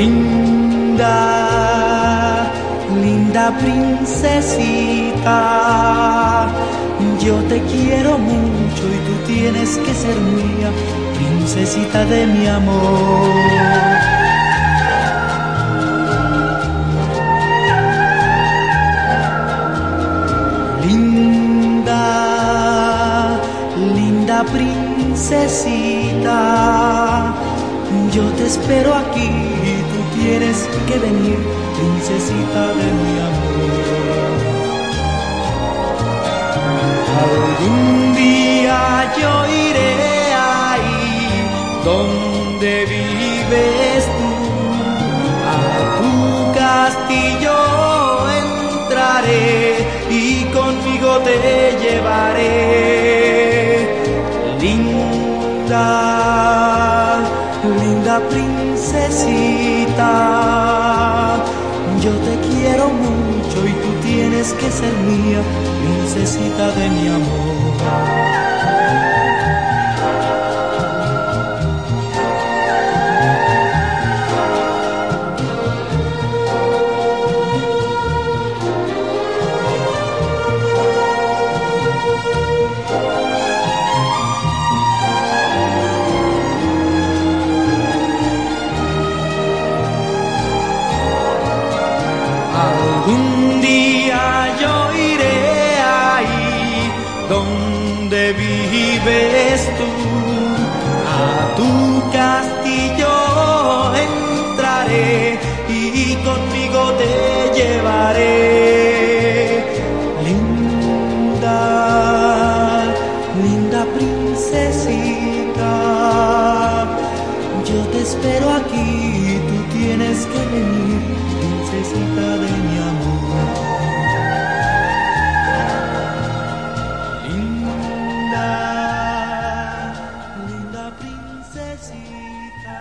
linda, linda princesita. Yo te quiero mucho y tú tienes que ser mía, princesita de mi amor. linda, linda princesita yo te espero aquí y tú tienes que venir, princesita de mi amor. Algún día yo iré ahí donde vives tú, a tu castillo entraré y conmigo te llevaré. Linda, linda princesita, yo te quiero mucho y tú tienes que ser mía, princesita de mi amor. necesita. Yo te espero aquí, tú tienes que venir, princesita de mi amor. Linda, linda princesita.